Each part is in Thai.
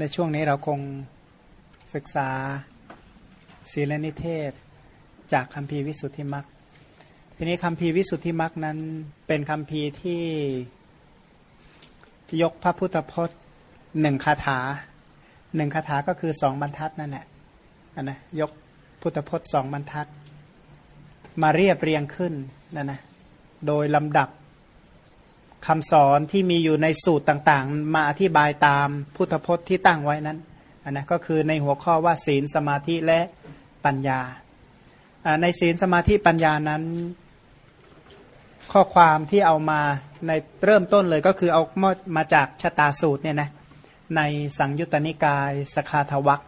ในช่วงนี้เราคงศึกษาศีลนิเทศ จากคำพีวิสุทธิมักทีนี้คำพีวิสุทธิมักนั้นเป็นคำพีที่ยกพระพุทธพจน์หนึ่งคาถาหนึ่งคาถาก็คือสองบรรทัดนั่นแหละนะยกพุทธพจน์สองบรรทัด มาเรียบเรียงขึ้นนั่นนะโดยลำดับ คำสอนที่มีอยู่ในสูตรต่างๆ มาอธิบายตามพุทธพจน์ที่ตั้งไว้นั้นนนะก็คือในหัวข้อว่าศีลสมาธิและปัญญา ในศีลสมาธิปัญญานั้น ข้อความที่เอามาในเริ่มต้นเลยก็คือเอามาจากชะตาสูตรเนี่ยนะในสังยุตตนิกายสคาทวัก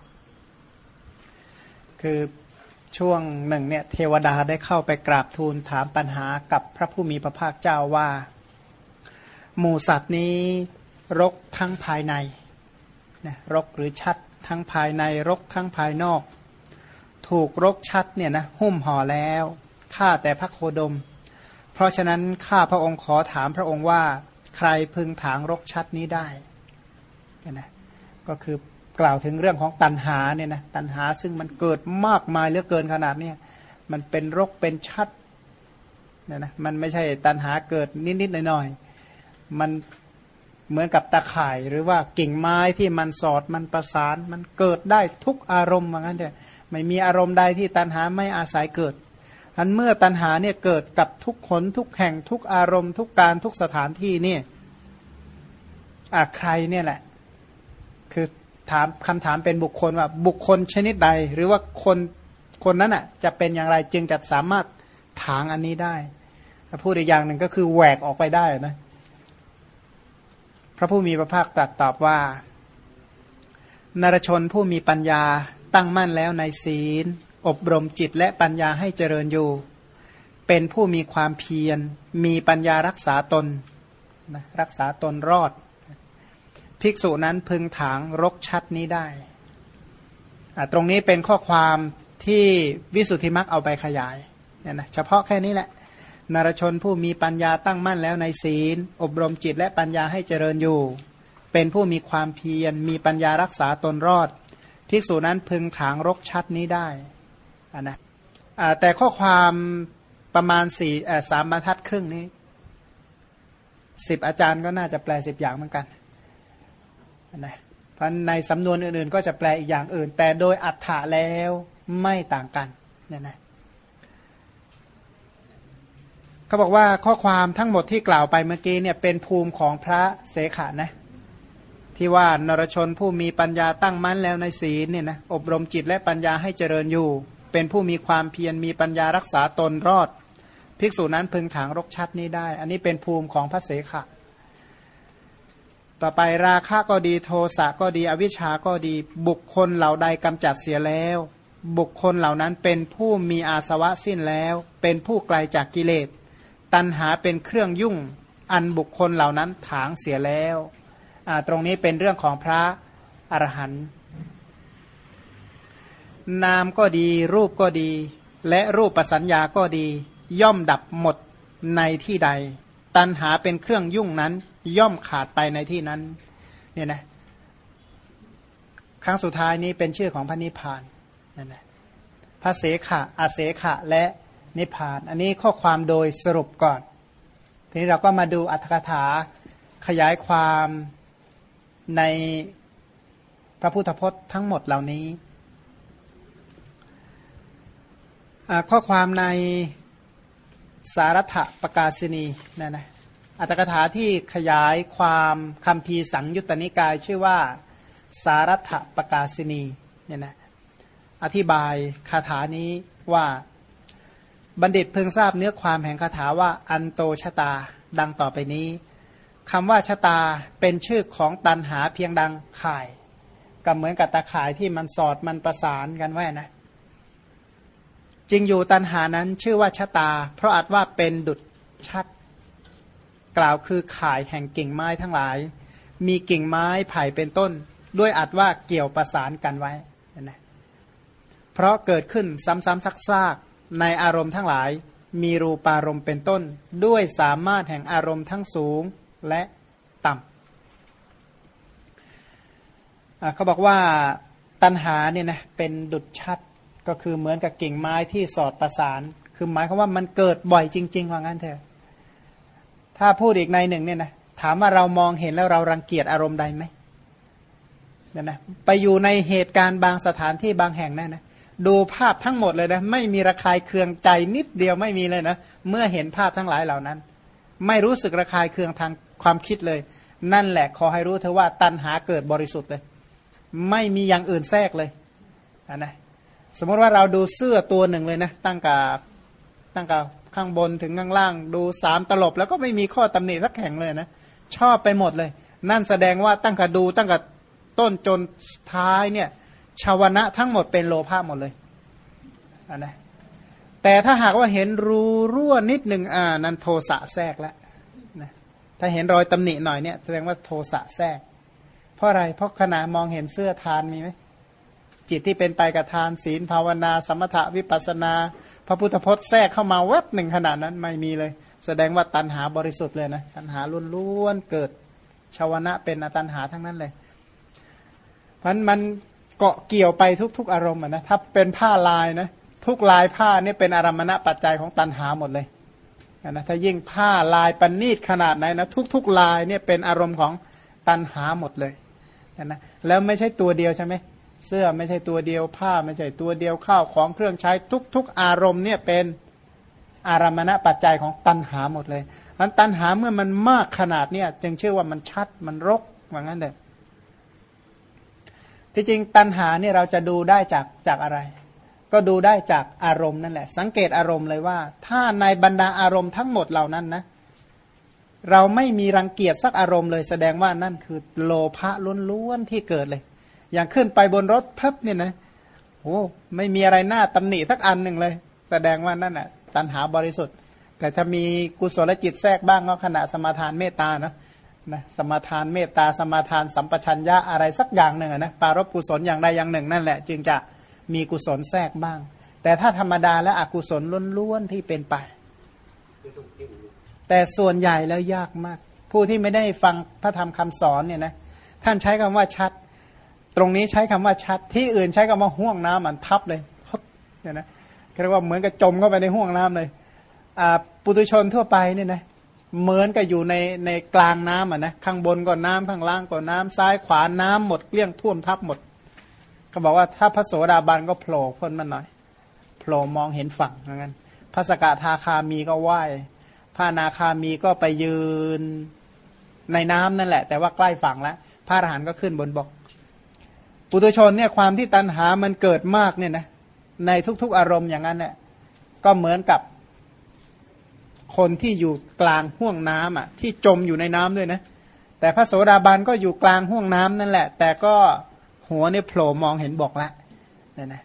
คือช่วงหนึ่งเนี่ยเทวดาได้เข้าไปกราบทูลถามปัญหากับพระผู้มีพระภาคเจ้าว่า หมูสัตว์นี้รกทั้งภายในนะรกหรือชัดทั้งภายในรกทั้งภายนอก ถูกรกชัดเนี่ยนะหุ้มห่อแล้วข้าแต่พระโคดม เพราะฉะนั้นข้าพระองค์ขอถามพระองค์ว่า ใครพึงถางรกชัดนี้ได้นะก็คือกล่าวถึงเรื่องของตันหาเนี่ยนะตันหาซึ่งมันเกิดมากมายเหลือเกินขนาดเนี้มันเป็นรกเป็นชัดเนี่ยนะมันไม่ใช่ตันหาเกิดนิดๆหน่อยๆ มันเหมือนกับตะข่าย หรือว่ากิ่งไม้ที่มันสอดมันประสาน มันเกิดได้ทุกอารมณ์เหมือนกันเถอะไม่มีอารมณ์ใดที่ตัณหาไม่อาศัยเกิดอันเมื่อตัณหาเนี่ยเกิดกับทุกขนทุกแห่งทุกอารมณ์ ทุกการทุกสถานที่เนี่ยอะใครเนี่ยแหละ คือถามคำถามเป็นบุคคลว่าบุคคลชนิดใด หรือว่าคนคนนั้นอะ จะเป็นอย่างไรจึงจะสามารถถางอันนี้ได้ถ้าพูดอีกอย่างหนึ่งก็คือแหวกออกไปได้นะ พระผู้มีพระภาคตรัสตอบว่านรชนผู้มีปัญญาตั้งมั่นแล้วในศีล อบรมจิตและปัญญาให้เจริญอยู่ เป็นผู้มีความเพียร มีปัญญารักษาตนนะรักษาตนรอด ภิกษุนั้นพึงถางรกชัดนี้ได้ ตรงนี้เป็นข้อความที่วิสุทธิมักเอาไปขยายเนี่ยนะเฉพาะแค่นี้แหละ นรชนผู้มีปัญญาตั้งมั่นแล้วในศีล อบรมจิตและปัญญาให้เจริญอยู่ เป็นผู้มีความเพียรมีปัญญารักษาตนรอด ภิกษุนั้นพึงถางรกชัดนี้ได้นนะแต่ข้อความประมาณสี่สามบรรทัดครึ่งนี้สิบอาจารย์ก็น่าจะแปลสิบอย่างเหมือนกันนะเพราะในสำนวนอื่นๆ ก็จะแปลอีกอย่างอื่น แต่โดยอัฏฐะแล้วไม่ต่างกันเนี่ยนะ เขาบอกว่าข้อความทั้งหมดที่กล่าวไปเมื่อกี้เนี่ยเป็นภูมิของพระเสขานะที่ว่านรชนผู้มีปัญญาตั้งมั่นแล้วในศีลเนี่ยนะอบรมจิตและปัญญาให้เจริญอยู่ เป็นผู้มีความเพียรมีปัญญารักษาตนรอด ภิกษุนั้นพึงถางรกชัดนี้ได้ อันนี้เป็นภูมิของพระเสขะ ต่อไปราคะก็ดีโทสะก็ดีอวิชาก็ดี บุคคลเหล่าใดกำจัดเสียแล้ว บุคคลเหล่านั้นเป็นผู้มีอาสวะสิ้นแล้ว เป็นผู้ไกลจากกิเลส ตันหาเป็นเครื่องยุ่งอันบุคคลเหล่านั้นถางเสียแล้วตรงนี้เป็นเรื่องของพระอรหันต์นามก็ดีรูปก็ดี และรูปประสัญญาก็ดี ย่อมดับหมดในที่ใด ตันหาเป็นเครื่องยุ่งนั้น ย่อมขาดไปในที่นั้นเนี่ยนะครั้งสุดท้ายนี้เป็นชื่อของพระนิพพานนั่นแหละพระเสขะอาเสขะและ นิพพาน อันนี้ข้อความโดยสรุปก่อน ทีนี้เราก็มาดูอัตถกถาขยายความในพระพุทธพจน์ทั้งหมดเหล่านี้ข้อความในสารัตปกาศนีนะนะอัตถกถาที่ขยายความคำพีสังยุตตนิกายชื่อว่าสารัตปกาศนีเนี่ยนะอธิบายคาถานี้ว่า บัณฑิตเพิ่งทราบเนื้อความแห่งคาถาว่าอันโตชะตาดังต่อไปนี้คำว่าชะตาเป็นชื่อของตันหาเพียงดังข่าย ก็เหมือนกับตาข่ายที่มันสอดมันประสานกันไว้นะจริงอยู่ตันหานั้นชื่อว่าชะตา เพราะอาจว่าเป็นดุดชัด กล่าวคือข่ายแห่งกิ่งไม้ทั้งหลาย มีกิ่งไม้ไผ่เป็นต้น ด้วยอาจว่าเกี่ยวประสานกันไว้นะเพราะเกิดขึ้นซ้ำๆซัก ในอารมณ์ทั้งหลาย มีรูปารมณ์เป็นต้น ด้วยสามารถแห่งอารมณ์ทั้งสูงและต่ำเขาบอกว่าตันหาเนี่ยนะเป็นดุจชัดก็คือเหมือนกับกิ่งไม้ที่สอดประสาน คือหมายความว่ามันเกิดบ่อยจริง ๆ ว่างั้นเถอะ ถ้าพูดอีกในหนึ่งเนี่ยนะถามว่าเรามองเห็นแล้วเรารังเกียจอารมณ์ใดไหมเนี่ยนะไปอยู่ในเหตุการณ์บางสถานที่บางแห่งนั่นนะ ดูภาพทั้งหมดเลยนะ ไม่มีระคายเคืองใจนิดเดียวไม่มีเลยนะ เมื่อเห็นภาพทั้งหลายเหล่านั้น ไม่รู้สึกระคายเคืองทางความคิดเลย นั่นแหละขอให้รู้เธอว่าตัณหาเกิดบริสุทธิ์เลย ไม่มีอย่างอื่นแทรกเลยนะสมมติว่าเราดูเสื้อตัวหนึ่งเลยนะ ตั้งกับตั้งกับข้างบนถึงข้างล่าง ดูสามตลบแล้วก็ไม่มีข้อตำหนิสักแห่งเลยนะชอบไปหมดเลย นั่นแสดงว่าตั้งกับดูตั้งกับต้นจนท้ายเนี่ย ชาวนะทั้งหมดเป็นโลภะหมดเลยนนะแต่ถ้าหากว่าเห็นรูรั่วนิดหนึ่งอ่านั้นโทสะแทรกแล้วนะถ้าเห็นรอยตำหนิหน่อยเนี่ยแสดงว่าโทสะแทรก เพราะอะไรเพราะขณะมองเห็นเสื้อทานมีไหมจิตที่เป็นไปกับทานศีลภาวนา สมถะวิปัสนา พระพุทธพจน์แทรกเข้ามาแวบหนึ่งขนาดนั้นไม่มีเลย แสดงว่าตัณหาบริสุทธิ์เลยนะตัณหาล้วนๆเกิดชาวนะเป็นอตัณหาทั้งนั้นเลย เพราะมัน เกาะเกี่ยวไปทุก ๆ อารมณ์นะถ้าเป็นผ้าลายนะทุกลายผ้านี่เป็นอารมณะปัจจัยของตัณหาหมดเลยนะถ้ายิ่งผ้าลายปณีตขนาดไหนนะทุก ๆ ลายเนี่ยเป็นอารมณ์ของตัณหาหมดเลยนะแล้วไม่ใช่ตัวเดียวใช่ไหมเสื้อไม่ใช่ตัวเดียวผ้าไม่ใช่ตัวเดียวข้าวของเครื่องใช้ทุก ๆ อารมณ์เนี่ยเป็นอารมณะปัจจัยของตัณหาหมดเลยอันตัณหาเมื่อมันมากขนาดเนี่ยจึงเชื่อว่ามันชัดมันรกว่างั้นเด็ ที่จริงตัณหาเนี่ยเราจะดูได้จากจากอะไร ก็ดูได้จากอารมณ์นั่นแหละ สังเกตอารมณ์เลยว่า ถ้าในบรรดาอารมณ์ทั้งหมดเหล่านั้นนะเราไม่มีรังเกียจสักอารมณ์เลยแสดงว่านั่นคือโลภะล้วนๆที่เกิดเลย อย่างขึ้นไปบนรถพับเนี่ยนะโอ้ไม่มีอะไรหน้าตำหนิสักอันหนึ่งเลย แสดงว่านั่นแหะตัณหาบริสุทธิ์ แต่ถ้ามีกุศลจิตแทรกบ้างก็ขณะสมาทานเมตตานะ นะสมาทานเมตตาสมาทานสัมปชัญญะอะไรสักอย่างหนึ่งนะปารบกุศลอย่างใดอย่างหนึ่งนั่นแหละ จึงจะมีกุศลแทรกบ้าง แต่ถ้าธรรมดาและอกุศลล้วนๆที่เป็นไป แต่ส่วนใหญ่แล้วยากมาก ผู้ที่ไม่ได้ฟังพระธรรมคำสอนเนี่ยนะท่านใช้คำว่าชัด ตรงนี้ใช้คำว่าชัด ที่อื่นใช้คำว่าห่วงน้ำมันทับเลยเนี่ยนะเรียกว่าเหมือนกับจมเข้าไปในห่วงน้ำเลยปุตุชนทั่วไปเนี่ยนะ เหมือนกับอยู่ในในกลางน้ำอะนะข้างบนก็น้ำข้างล่างก็น้ำซ้ายขวาน้ำหมดเกลี้ยงท่วมทับหมดเขาบอกว่าถ้าพระโสดาบันก็โผล่พ้นมันหน่อยโผล่มองเห็นฝั่งอย่างนั้นพระสกทาคามีก็ไหว้พระนาคามีก็ไปยืนในน้ำนั่นแหละ แต่ว่าใกล้ฝั่งแล้วพระอรหันต์ก็ขึ้นบนบก ปุถุชนเนี่ยความที่ตัณหามันเกิดมากเนี่ยนะในทุก ๆ อารมณ์อย่างนั้นเนี่ยก็เหมือนกับ คนที่อยู่กลางห่วงน้ำอะ ที่จมอยู่ในน้ำด้วยนะ แต่พระโสดาบันก็อยู่กลางห่วงน้ำนั่นแหละ แต่ก็หัวเนี่ยโผล่มองเห็นบอกแล้วเนี่ยนะ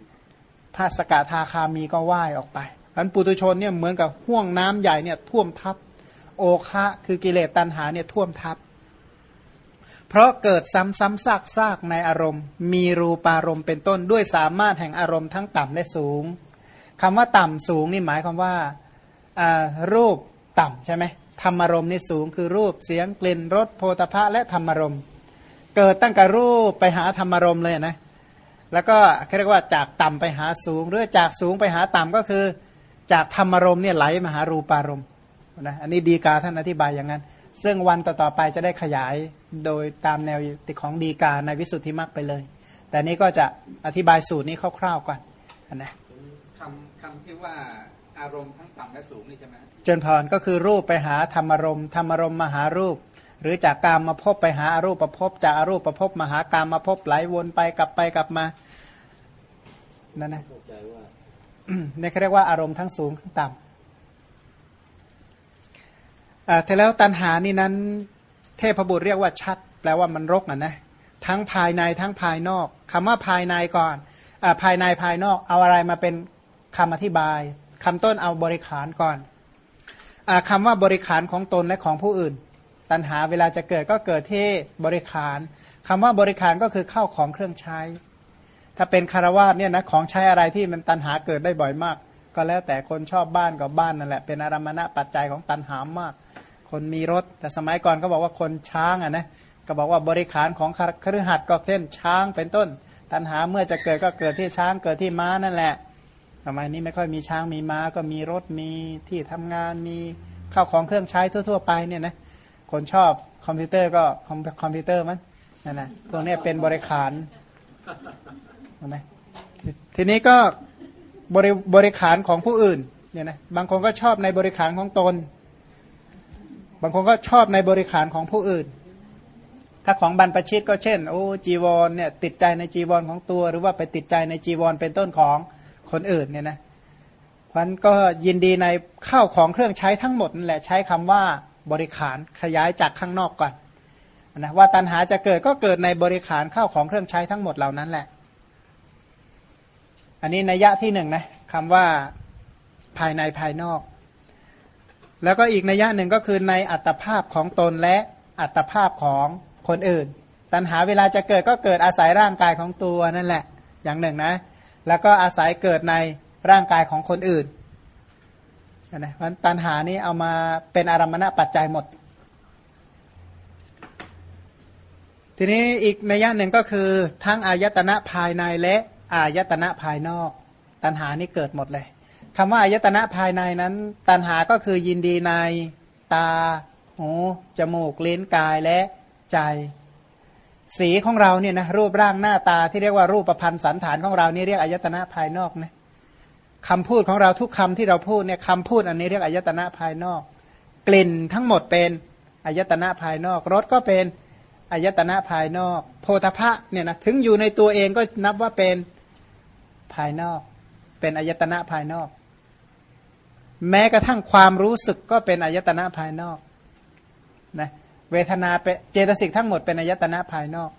พระสกทาคามีก็ว่ายออกไปอันปุตุชนเนี่ยเหมือนกับห่วงน้ำใหญ่เนี่ยท่วมทับ โอคะคือกิเลสตัณหาเนี่ยท่วมทับ เพราะเกิดซ้ำซ้ำซากซากในอารมณ์ มีรูปารมณ์เป็นต้นด้วยสามารถแห่งอารมณ์ทั้งต่ำและสูงคำว่าต่ำสูงนี่หมายความว่า รูปต่ำใช่ไหมธรรมารมณ์นี่สูงคือรูปเสียงกลิ่นรสโพธพะและธรรมารมณ์เกิดตั้งแต่รูปไปหาธรรมารมณ์เลยนะแล้วก็เรียกว่าจากต่ำไปหาสูง หรือจากสูงไปหาต่ำก็คือ จากธรรมารมณ์เนี่ยไหลมาหารูปารมณ์นะอันนี้ดีกาท่านอธิบายอย่างนั้น ซึ่งวันต่อๆไปจะได้ขยายโดยตามแนวติของดีกาในวิสุทธิมรรคไปเลย แต่นี้ก็จะอธิบายสูตรนี้คร่าวๆก่อนนะคำคำที่ว่า อารมณ์ทั้งต่ำและสูงนี่ใช่ไหมจนพรก็คือรูปไปหาธรรมารมณ์ธรรมารมณ์มาหารูป หรือจากกามมาพบไปหาอารูปประพบจากอารูปประพบมาหากามมาพบไหลวนไปกลับไปกลับมานั่นนะนี่เขาเรียกว่าอารมณ์ทั้งสูงทั้งต่ำอ่าแต่แล้วตัณหานี่นั้น เทพบุตรเรียกว่าชัด แปลว่ามันรกอะนะทั้งภายในทั้งภายนอกคำว่าภายในก่อนอภายในภายนอก เอาอะไรมาเป็นคำอธิบาย คำต้นเอาบริขารก่อนอคำว่าบริขารของตนและของผู้อื่น ตัณหาเวลาจะเกิดก็เกิดที่บริขารคำว่าบริขารก็คือเข้าของเครื่องใช้ ถ้าเป็นคารวาสเนี่ยนะของใช้อะไรที่มันตัณหาเกิดได้บ่อยมาก ก็แล้วแต่คนชอบบ้านกับบ้านนั่นแหละเป็นอารมณะปัจจัยของตัณหามาก คนมีรถ แต่สมัยก่อนก็บอกว่าคนช้างอะนะก็บอกว่าบริขารของคฤหัสถ์ก็เช่นช้างเป็นต้น ตัณหาเมื่อจะเกิดก็เกิดที่ช้างเกิดที่ม้านั่นแหละ ทำไมนี้ไม่ค่อยมีช้างมีม้าก็มีรถมีที่ทำงานมีข้าวของเครื่องใช้ทั่ว ๆ ไปเนี่ยนะคนชอบคอมพิวเตอร์ก็คอมคอมพิวเตอร์มั้งนั่นนะพวกนี้เป็นบริขารเห็นไหมททีนี้ก็บริบริขารของผู้อื่นเนี่ยนะบางคนก็ชอบในบริขารของตน บางคนก็ชอบในบริขารของผู้อื่น ถ้าของบรรพชิตก็เช่น โอ้จีวรเนี่ยติดใจในจีวรของตัว หรือว่าไปติดใจในจีวรเป็นต้นของ คนอื่นเนี่ยนะพันก็ยินดีในข้าวของเครื่องใช้ทั้งหมดนั่นแหละใช้คำว่าบริขารขยายจากข้างนอกก่อนนะว่าตัณหาจะเกิดก็เกิดในบริขารข้าวของเครื่องใช้ทั้งหมดเหล่านั้นแหละ อันนี้นัยยะที่หนึ่งนะคำว่าภายในภายนอก แล้วก็อีกนัยยะหนึ่งก็คือในอัตภาพของตนและอัตภาพของคนอื่น ตัณหาเวลาจะเกิดก็เกิดอาศัยร่างกายของตัวนั่นแหละ อย่างหนึ่งนะ แล้วก็อาศัยเกิดในร่างกายของคนอื่นนะเพราะตัณหานี้เอามาเป็นอารมณะปัจจัยหมด ทีนี้อีกนัยหนึ่งก็คือทั้งอายตนะภายในและอายตนะภายนอก ตัณหานี้เกิดหมดเลยคำว่าอายตนะภายในนั้น ตัณหาก็คือยินดีในตาหูจมูกลิ้นกายและใจ สีของเราเนี่ยนะรูปร่างหน้าตาที่เรียกว่ารูปประพันธ์สันฐานของเรานี่เรียกอายตนะภายนอกนะคำพูดของเราทุกคำที่เราพูดเนี่ยคำพูดอันนี้เรียกอายตนะภายนอก กลิ่นทั้งหมดเป็นอายตนะภายนอกรสก็เป็นอายตนะภายนอก โพธพะเนี่ยนะถึงอยู่ในตัวเองก็นับว่าเป็นภายนอก เป็นอายตนะภายนอก แม้กระทั่งความรู้สึกก็เป็นอายตนะภายนอกนะ เวทนาเป็นเจตสิกทั้งหมดเป็นอายตนะภายนอก